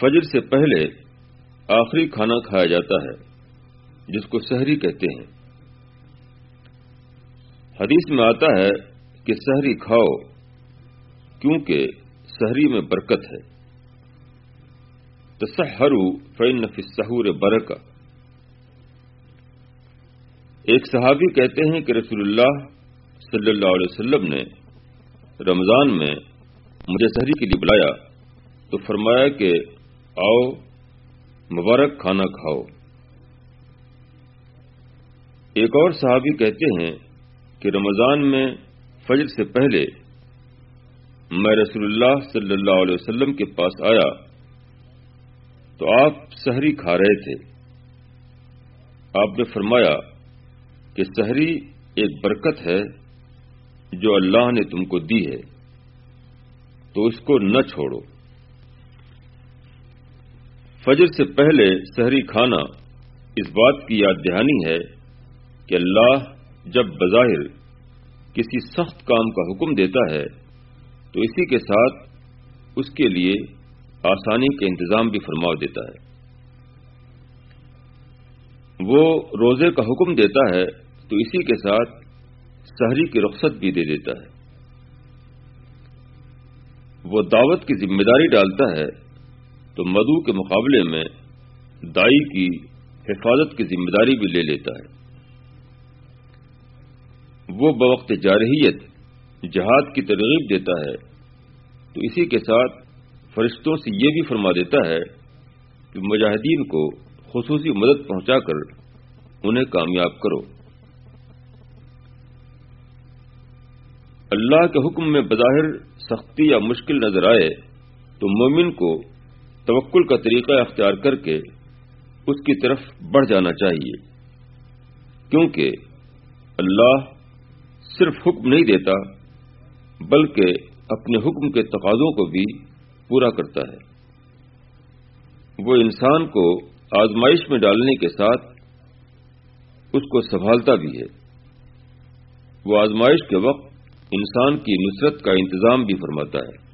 فجر سے پہلے آخری کھانا کھایا جاتا ہے، جس کو سحری کہتے ہیں۔ حدیث میں آتا ہے کہ سحری کھاؤ، کیونکہ سحری میں برکت ہے۔ تصحرو فین نفی سہور برکا ایک صحابی کہتے ہیں کہ رسول اللہ صلی اللہ علیہ وسلم نے رمضان میں مجھے سحری کے لیے بلایا تو فرمایا کہ آؤ، مبارک کھانا کھاؤ۔ ایک اور صحابی کہتے ہیں کہ رمضان میں فجر سے پہلے میں رسول اللہ صلی اللہ علیہ وسلم کے پاس آیا تو آپ سحری کھا رہے تھے۔ آپ نے فرمایا کہ سحری ایک برکت ہے جو اللہ نے تم کو دی ہے، تو اس کو نہ چھوڑو۔ فجر سے پہلے سحری کھانا اس بات کی یاد دہانی ہے کہ اللہ جب بظاہر کسی سخت کام کا حکم دیتا ہے، تو اسی کے ساتھ اس کے لیے آسانی کا انتظام بھی فرما دیتا ہے۔ وہ روزے کا حکم دیتا ہے، تو اسی کے ساتھ سحری کی رخصت بھی دے دیتا ہے۔ وہ دعوت کی ذمہ داری ڈالتا ہے تو مدو کے مقابلے میں دائی کی حفاظت کی ذمہ داری بھی لے لیتا ہے۔ وہ بوقت جارحیت جہاد کی ترغیب دیتا ہے۔ تو اسی کے ساتھ فرشتوں سے یہ بھی فرما دیتا ہے کہ مجاہدین کو خصوصی مدد پہنچا کر انہیں کامیاب کرو۔ اللہ کے حکم میں بظاہر سختی یا مشکل نظر آئے تو مومن کو توکل کا طریقہ اختیار کر کے اس کی طرف بڑھ جانا چاہیے، کیونکہ اللہ صرف حکم نہیں دیتا، بلکہ اپنے حکم کے تقاضوں کو بھی پورا کرتا ہے۔ وہ انسان کو آزمائش میں ڈالنے کے ساتھ اس کو سنبھالتا بھی ہے۔ وہ آزمائش کے وقت انسان کی نصرت کا انتظام بھی فرماتا ہے۔